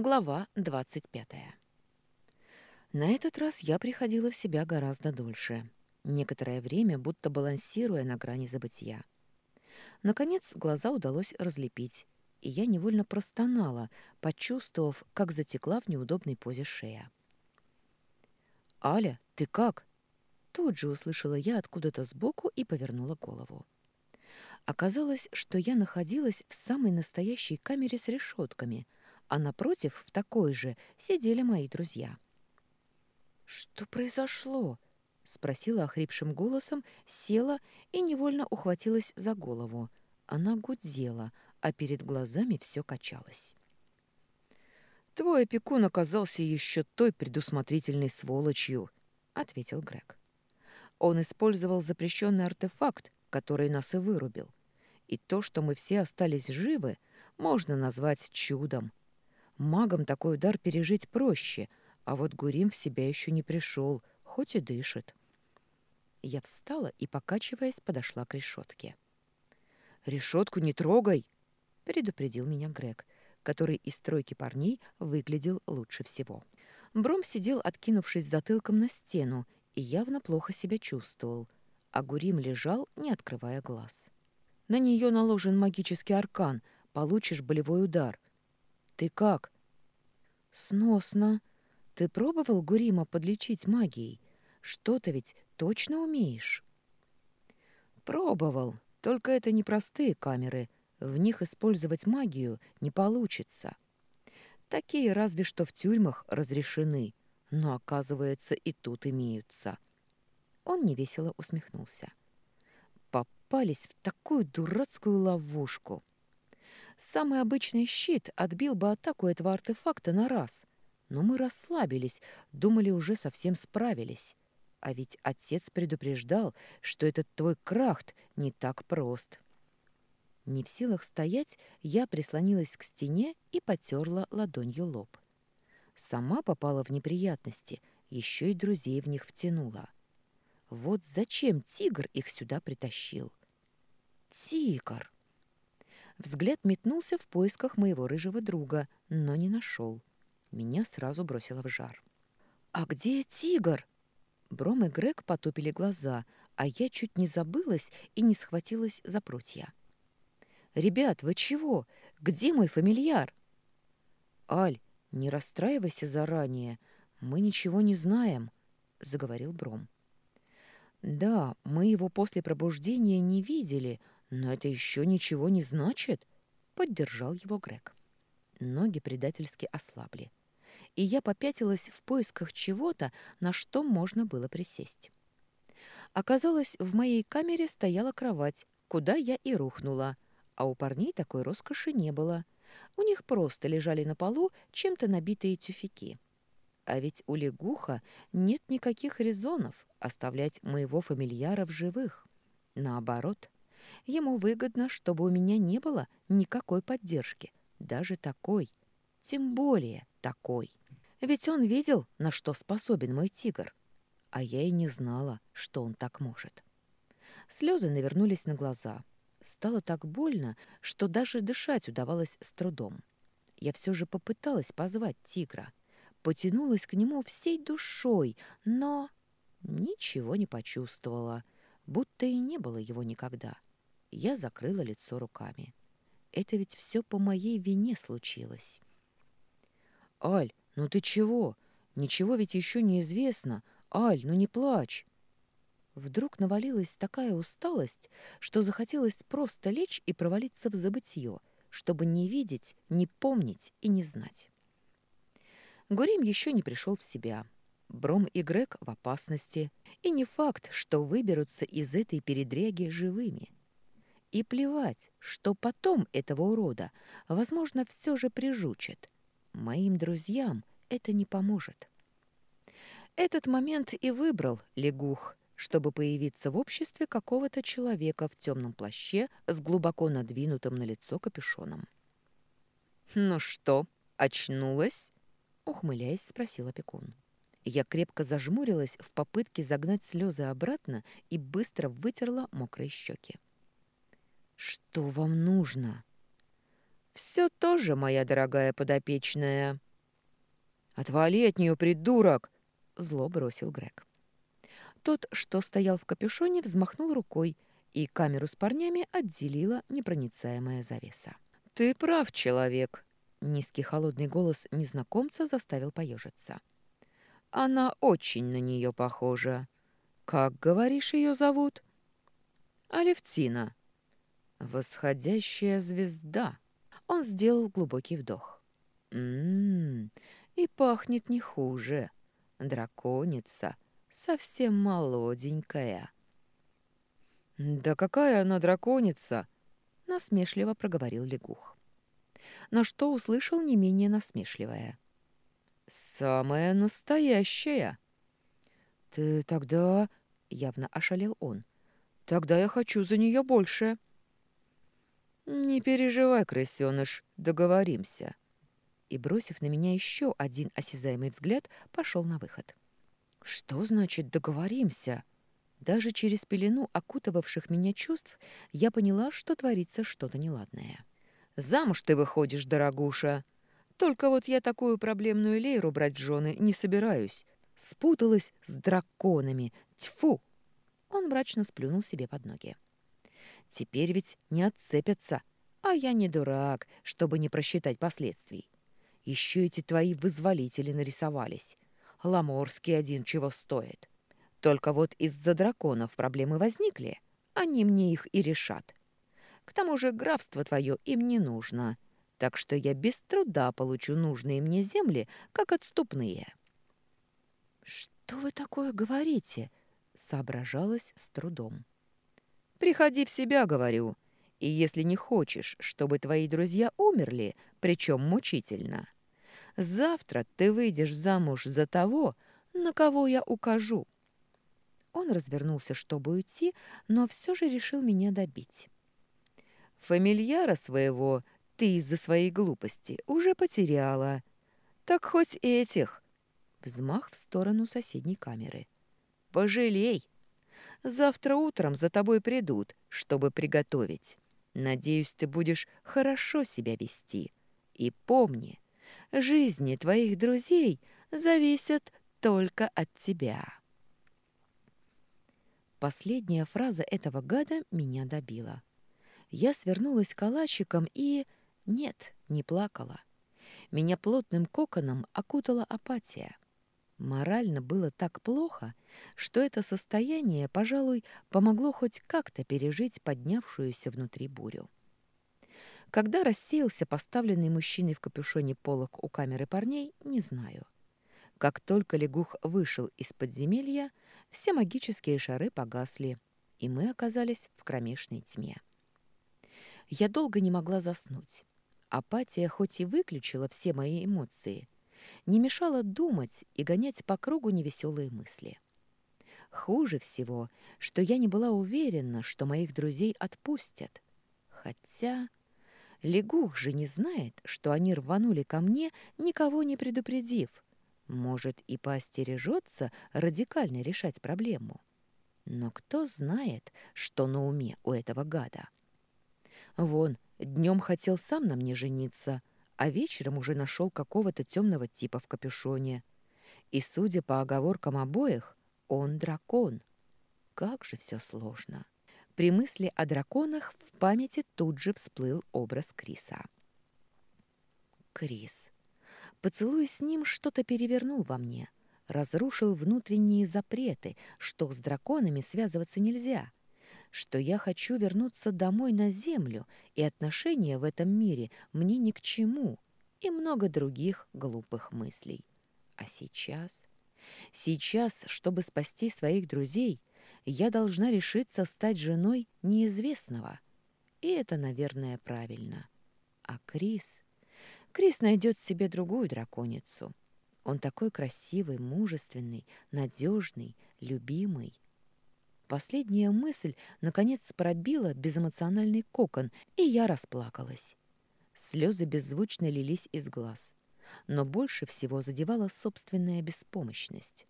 Глава 25. На этот раз я приходила в себя гораздо дольше. Некоторое время, будто балансируя на грани забытия. Наконец, глаза удалось разлепить, и я невольно простонала, почувствовав, как затекла в неудобной позе шея. «Аля, ты как?» Тут же услышала я откуда-то сбоку и повернула голову. Оказалось, что я находилась в самой настоящей камере с решетками — а напротив, в такой же, сидели мои друзья. «Что произошло?» — спросила охрипшим голосом, села и невольно ухватилась за голову. Она гудела, а перед глазами все качалось. «Твой опекун оказался еще той предусмотрительной сволочью», — ответил Грег. «Он использовал запрещенный артефакт, который нас и вырубил. И то, что мы все остались живы, можно назвать чудом. Магам такой удар пережить проще, а вот Гурим в себя еще не пришел, хоть и дышит. Я встала и, покачиваясь, подошла к решетке. «Решетку не трогай!» — предупредил меня Грег, который из стройки парней выглядел лучше всего. Бром сидел, откинувшись затылком на стену, и явно плохо себя чувствовал, а Гурим лежал, не открывая глаз. «На нее наложен магический аркан, получишь болевой удар. Ты как?» «Сносно. Ты пробовал Гурима подлечить магией? Что-то ведь точно умеешь?» «Пробовал. Только это не простые камеры. В них использовать магию не получится. Такие разве что в тюрьмах разрешены, но, оказывается, и тут имеются». Он невесело усмехнулся. «Попались в такую дурацкую ловушку». Самый обычный щит отбил бы атаку этого артефакта на раз. Но мы расслабились, думали, уже совсем справились. А ведь отец предупреждал, что этот твой крахт не так прост. Не в силах стоять, я прислонилась к стене и потерла ладонью лоб. Сама попала в неприятности, еще и друзей в них втянула. Вот зачем тигр их сюда притащил? Тигр! Взгляд метнулся в поисках моего рыжего друга, но не нашел. Меня сразу бросило в жар. «А где тигр?» Бром и Грег потупили глаза, а я чуть не забылась и не схватилась за прутья. «Ребят, вы чего? Где мой фамильяр?» «Аль, не расстраивайся заранее. Мы ничего не знаем», — заговорил Бром. «Да, мы его после пробуждения не видели, «Но это еще ничего не значит», — поддержал его Грег. Ноги предательски ослабли, и я попятилась в поисках чего-то, на что можно было присесть. Оказалось, в моей камере стояла кровать, куда я и рухнула, а у парней такой роскоши не было. У них просто лежали на полу чем-то набитые тюфяки. А ведь у лягуха нет никаких резонов оставлять моего фамильяра в живых. Наоборот — Ему выгодно, чтобы у меня не было никакой поддержки, даже такой, тем более такой. Ведь он видел, на что способен мой тигр, а я и не знала, что он так может. Слезы навернулись на глаза. Стало так больно, что даже дышать удавалось с трудом. Я все же попыталась позвать тигра, потянулась к нему всей душой, но ничего не почувствовала, будто и не было его никогда. — я закрыла лицо руками. Это ведь все по моей вине случилось. «Аль, ну ты чего? Ничего ведь еще не известно. Аль, ну не плачь!» Вдруг навалилась такая усталость, что захотелось просто лечь и провалиться в забытье, чтобы не видеть, не помнить и не знать. Гурим еще не пришел в себя. Бром и Грег в опасности. И не факт, что выберутся из этой передряги живыми. И плевать, что потом этого урода, возможно, все же прижучат. Моим друзьям это не поможет. Этот момент и выбрал лягух, чтобы появиться в обществе какого-то человека в темном плаще с глубоко надвинутым на лицо капюшоном. «Ну что, очнулась?» — ухмыляясь, спросил опекун. Я крепко зажмурилась в попытке загнать слезы обратно и быстро вытерла мокрые щеки. «Что вам нужно?» «Все тоже, моя дорогая подопечная», «Отвали от нее, придурок!» — зло бросил Грег. Тот, что стоял в капюшоне, взмахнул рукой, и камеру с парнями отделила непроницаемая завеса. «Ты прав, человек!» — низкий холодный голос незнакомца заставил поежиться. «Она очень на нее похожа. Как, говоришь, ее зовут?» «Алевтина». «Восходящая звезда». Он сделал глубокий вдох. «М-м-м, и пахнет не хуже. Драконица, совсем молоденькая». «Да какая она драконица!» — насмешливо проговорил лягух. На что услышал не менее насмешливое. «Самая настоящая!» «Ты тогда...» — явно ошалел он. «Тогда я хочу за нее больше». «Не переживай, крысёныш, договоримся». И, бросив на меня еще один осязаемый взгляд, пошел на выход. «Что значит «договоримся»?» Даже через пелену окутывавших меня чувств я поняла, что творится что-то неладное. «Замуж ты выходишь, дорогуша. Только вот я такую проблемную лейру брать в жены не собираюсь. Спуталась с драконами. Тьфу!» Он мрачно сплюнул себе под ноги. «Теперь ведь не отцепятся, а я не дурак, чтобы не просчитать последствий. Еще эти твои вызволители нарисовались. Ламорский один чего стоит. Только вот из-за драконов проблемы возникли, они мне их и решат. К тому же графство твое им не нужно, так что я без труда получу нужные мне земли, как отступные». «Что вы такое говорите?» — соображалась с трудом. «Приходи в себя, говорю, и если не хочешь, чтобы твои друзья умерли, причем мучительно, завтра ты выйдешь замуж за того, на кого я укажу». Он развернулся, чтобы уйти, но все же решил меня добить. «Фамильяра своего ты из-за своей глупости уже потеряла. Так хоть этих!» Взмах в сторону соседней камеры. «Пожалей! Завтра утром за тобой придут, чтобы приготовить. Надеюсь, ты будешь хорошо себя вести. И помни, жизни твоих друзей зависят только от тебя». Последняя фраза этого гада меня добила. Я свернулась калачиком и... Нет, не плакала. Меня плотным коконом окутала апатия. Морально было так плохо, что это состояние, пожалуй, помогло хоть как-то пережить поднявшуюся внутри бурю. Когда рассеялся поставленный мужчиной в капюшоне полок у камеры парней, не знаю. Как только лягух вышел из подземелья, все магические шары погасли, и мы оказались в кромешной тьме. Я долго не могла заснуть. Апатия хоть и выключила все мои эмоции, не мешала думать и гонять по кругу невеселые мысли. Хуже всего, что я не была уверена, что моих друзей отпустят. Хотя лягух же не знает, что они рванули ко мне, никого не предупредив — может, и поостережется радикально решать проблему. Но кто знает, что на уме у этого гада? Вон, днем хотел сам на мне жениться, а вечером уже нашел какого-то темного типа в капюшоне. И, судя по оговоркам обоих, он дракон. Как же все сложно. При мысли о драконах в памяти тут же всплыл образ Криса. Крис. Поцелуй с ним что-то перевернул во мне, разрушил внутренние запреты, что с драконами связываться нельзя, что я хочу вернуться домой на землю, и отношения в этом мире мне ни к чему, и много других глупых мыслей. А сейчас... Сейчас, чтобы спасти своих друзей, я должна решиться стать женой неизвестного. И это, наверное, правильно. А Крис... Крис найдет себе другую драконицу. Он такой красивый, мужественный, надежный, любимый. Последняя мысль, наконец, пробила безэмоциональный кокон, и я расплакалась. Слезы беззвучно лились из глаз. Но больше всего задевала собственная беспомощность.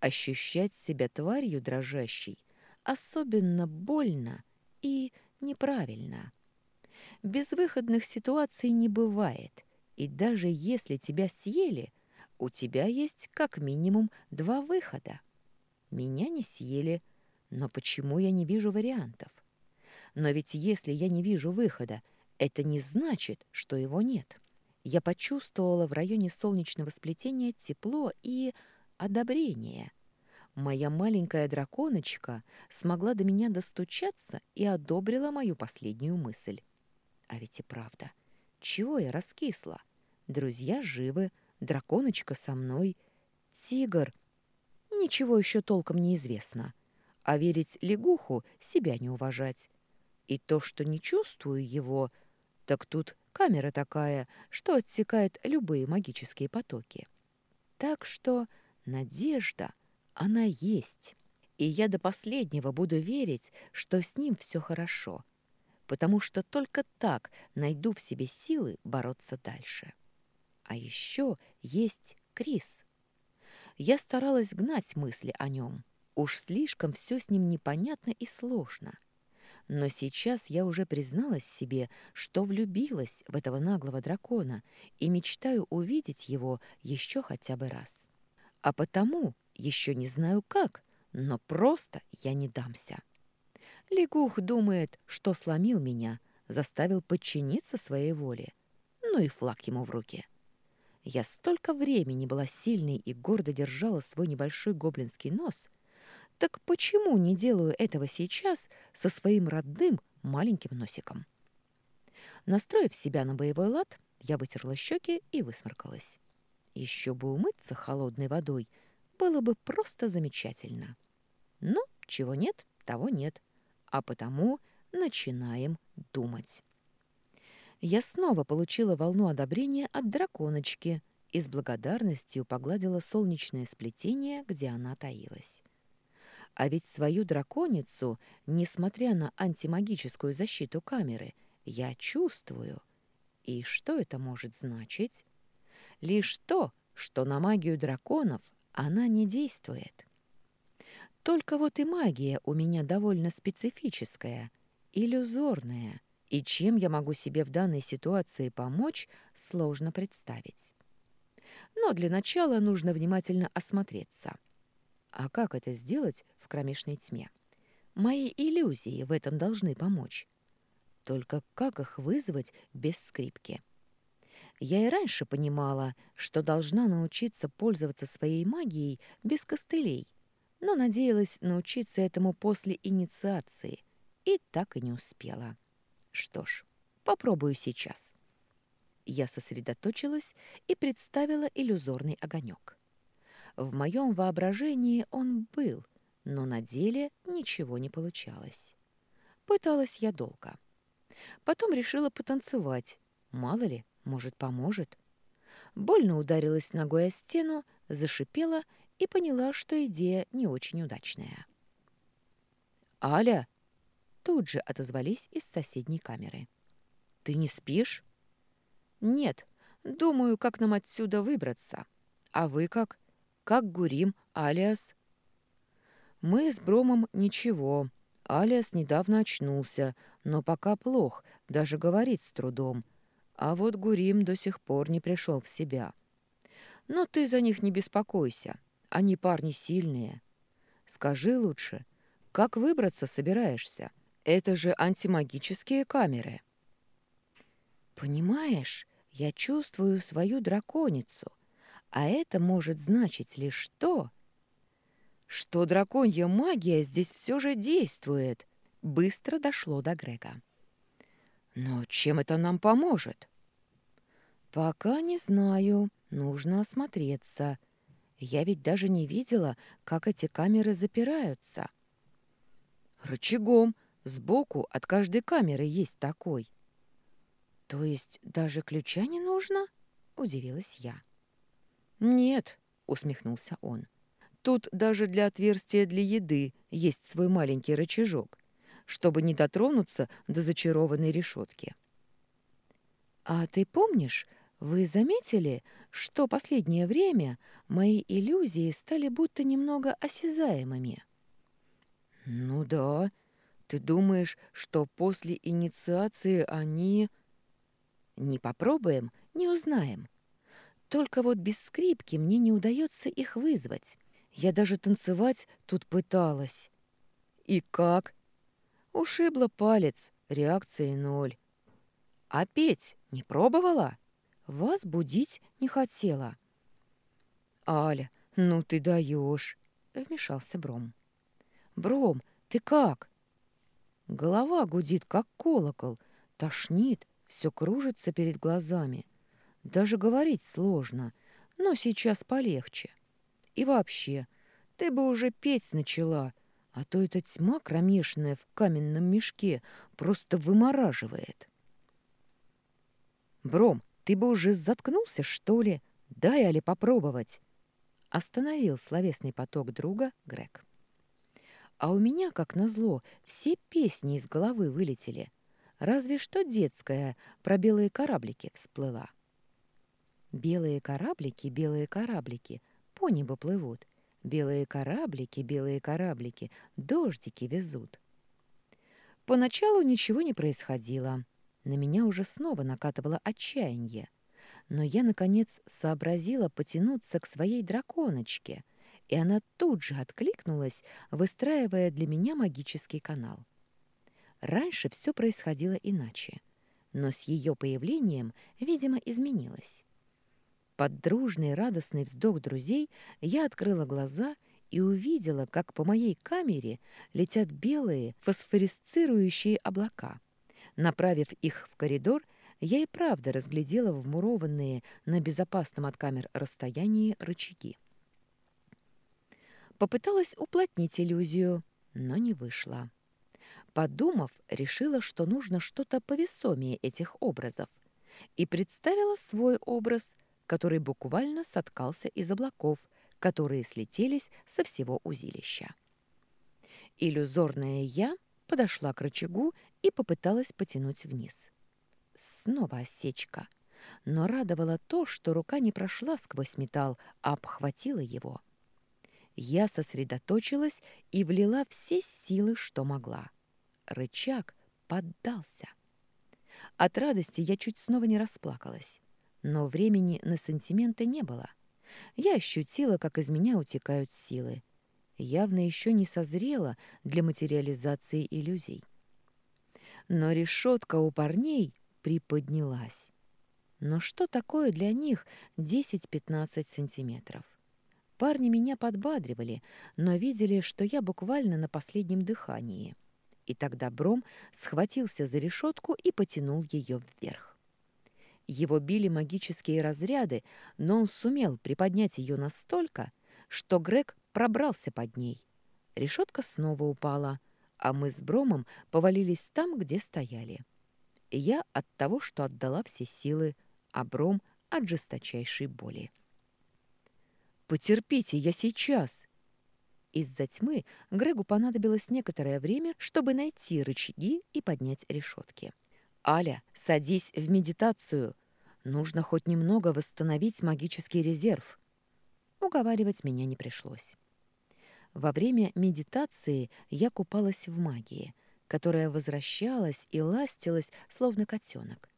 Ощущать себя тварью дрожащей особенно больно и неправильно. Безвыходных ситуаций не бывает — и даже если тебя съели, у тебя есть как минимум два выхода. Меня не съели, но почему я не вижу вариантов? Но ведь если я не вижу выхода, это не значит, что его нет. Я почувствовала в районе солнечного сплетения тепло и одобрение. Моя маленькая драконочка смогла до меня достучаться и одобрила мою последнюю мысль. А ведь и правда, чего я раскисла? Друзья живы, драконочка со мной, тигр. Ничего еще толком не известно. А верить лягуху — себя не уважать. И то, что не чувствую его, так тут камера такая, что отсекает любые магические потоки. Так что надежда, она есть. И я до последнего буду верить, что с ним все хорошо, потому что только так найду в себе силы бороться дальше. А еще есть Крис. Я старалась гнать мысли о нем. Уж слишком все с ним непонятно и сложно. Но сейчас я уже призналась себе, что влюбилась в этого наглого дракона и мечтаю увидеть его еще хотя бы раз. А потому, еще не знаю как, но просто я не дамся. Лягух думает, что сломил меня, заставил подчиниться своей воле. Ну и флаг ему в руки. Я столько времени была сильной и гордо держала свой небольшой гоблинский нос — так почему не делаю этого сейчас со своим родным маленьким носиком? Настроив себя на боевой лад, я вытерла щеки и высморкалась. Еще бы умыться холодной водой было бы просто замечательно. Но чего нет, того нет. А потому начинаем думать. Я снова получила волну одобрения от драконочки и с благодарностью погладила солнечное сплетение, где она таилась. А ведь свою драконицу, несмотря на антимагическую защиту камеры, я чувствую. И что это может значить? Лишь то, что на магию драконов она не действует. Только вот и магия у меня довольно специфическая, иллюзорная, и чем я могу себе в данной ситуации помочь, сложно представить. Но для начала нужно внимательно осмотреться. А как это сделать в кромешной тьме? Мои иллюзии в этом должны помочь. Только как их вызвать без скрипки? Я и раньше понимала, что должна научиться пользоваться своей магией без костылей, но надеялась научиться этому после инициации, и так и не успела. Что ж, попробую сейчас. Я сосредоточилась и представила иллюзорный огонек. В моем воображении он был, но на деле ничего не получалось. Пыталась я долго. Потом решила потанцевать. Мало ли, может, поможет. Больно ударилась ногой о стену, зашипела и поняла, что идея не очень удачная. «Аля!» Тут же отозвались из соседней камеры. «Ты не спишь?» «Нет, думаю, как нам отсюда выбраться. А вы как?» Как Гурим, Алиас. Мы с Бромом ничего. Алиас недавно очнулся, но пока плох, даже говорит с трудом. А вот Гурим до сих пор не пришел в себя. Но ты за них не беспокойся. Они парни сильные. Скажи лучше, как выбраться собираешься? Это же антимагические камеры. Понимаешь, я чувствую свою драконицу — а это может значить лишь то, что драконья магия здесь все же действует. Быстро дошло до Грега. Но чем это нам поможет? Пока не знаю. Нужно осмотреться. Я ведь даже не видела, как эти камеры запираются. Рычагом. Сбоку от каждой камеры есть такой. То есть даже ключа не нужно? Удивилась я. «Нет», — усмехнулся он. «Тут даже для отверстия для еды есть свой маленький рычажок, чтобы не дотронуться до зачарованной решетки». «А ты помнишь, вы заметили, что последнее время мои иллюзии стали будто немного осязаемыми?» «Ну да. Ты думаешь, что после инициации они...» «Не попробуем, не узнаем. Только вот без скрипки мне не удается их вызвать. Я даже танцевать тут пыталась. И как? Ушибла палец, реакции ноль. А петь не пробовала? Вас будить не хотела. Аля, ну ты даешь, вмешался Бром. Бром, ты как? Голова гудит, как колокол, тошнит, все кружится перед глазами. Даже говорить сложно, но сейчас полегче. И вообще, ты бы уже петь начала, а то эта тьма кромешная в каменном мешке просто вымораживает. Бром, ты бы уже заткнулся, что ли? Дай Али попробовать. Остановил словесный поток друга Грег. А у меня, как назло, все песни из головы вылетели. Разве что детская про белые кораблики всплыла. Белые кораблики, белые кораблики, по небу плывут. Белые кораблики, белые кораблики, дождики везут. Поначалу ничего не происходило. На меня уже снова накатывало отчаяние. Но я, наконец, сообразила потянуться к своей драконочке, и она тут же откликнулась, выстраивая для меня магический канал. Раньше все происходило иначе, но с ее появлением, видимо, изменилось. Под дружный радостный вздох друзей я открыла глаза и увидела, как по моей камере летят белые фосфорисцирующие облака. Направив их в коридор, я и правда разглядела вмурованные на безопасном от камер расстоянии рычаги. Попыталась уплотнить иллюзию, но не вышло. Подумав, решила, что нужно что-то повесомее этих образов, и представила свой образ, который буквально соткался из облаков, которые слетелись со всего узилища. Иллюзорная «я» подошла к рычагу и попыталась потянуть вниз. Снова осечка. Но радовало то, что рука не прошла сквозь металл, а обхватила его. Я сосредоточилась и влила все силы, что могла. Рычаг поддался. От радости я чуть снова не расплакалась. Но времени на сантименты не было. Я ощутила, как из меня утекают силы. Явно еще не созрела для материализации иллюзий. Но решетка у парней приподнялась. Но что такое для них 10-15 сантиметров? Парни меня подбадривали, но видели, что я буквально на последнем дыхании. И тогда Бром схватился за решетку и потянул ее вверх. Его били магические разряды, но он сумел приподнять ее настолько, что Грег пробрался под ней. Решетка снова упала, а мы с Бромом повалились там, где стояли. Я от того, что отдала все силы, а Бром от жесточайшей боли. «Потерпите, я сейчас!» Из-за тьмы Грегу понадобилось некоторое время, чтобы найти рычаги и поднять решетки. «Аля, садись в медитацию. Нужно хоть немного восстановить магический резерв». Уговаривать меня не пришлось. Во время медитации я купалась в магии, которая возвращалась и ластилась, словно котенок.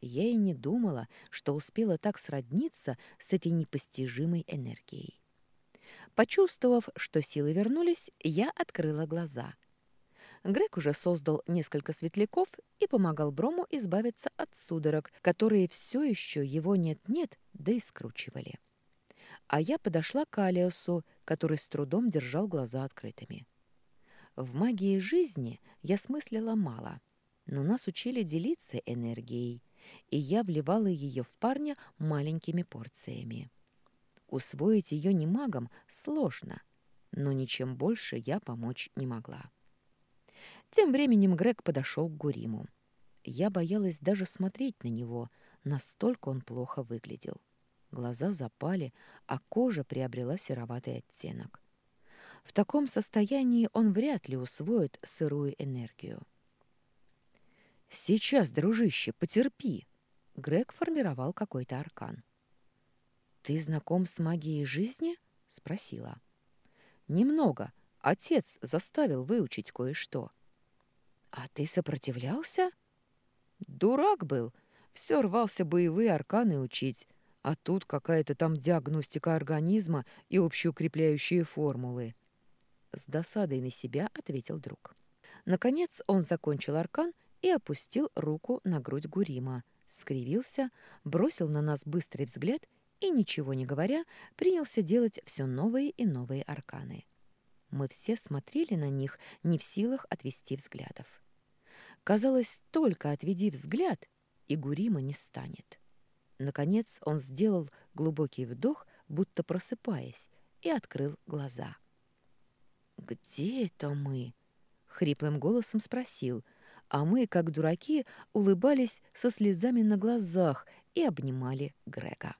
Я и не думала, что успела так сродниться с этой непостижимой энергией. Почувствовав, что силы вернулись, я открыла глаза — Грег уже создал несколько светляков и помогал Брому избавиться от судорог, которые все еще его нет-нет, да и скручивали. А я подошла к Алиосу, который с трудом держал глаза открытыми. В магии жизни я смыслила мало, но нас учили делиться энергией, и я вливала ее в парня маленькими порциями. Усвоить ее не магом сложно, но ничем больше я помочь не могла. Тем временем Грег подошел к Гуриму. Я боялась даже смотреть на него, настолько он плохо выглядел. Глаза запали, а кожа приобрела сероватый оттенок. В таком состоянии он вряд ли усвоит сырую энергию. «Сейчас, дружище, потерпи!» Грег формировал какой-то аркан. «Ты знаком с магией жизни?» — спросила. «Немного. Отец заставил выучить кое-что». «А ты сопротивлялся?» «Дурак был. Все рвался боевые арканы учить. А тут какая-то там диагностика организма и общеукрепляющие формулы. С досадой на себя ответил друг. Наконец он закончил аркан и опустил руку на грудь Гурима, скривился, бросил на нас быстрый взгляд и, ничего не говоря, принялся делать все новые и новые арканы. Мы все смотрели на них, не в силах отвести взглядов. Казалось, только отведи взгляд, и Гурима не станет. Наконец он сделал глубокий вдох, будто просыпаясь, и открыл глаза. «Где это мы?» — хриплым голосом спросил, а мы, как дураки, улыбались со слезами на глазах и обнимали Грега.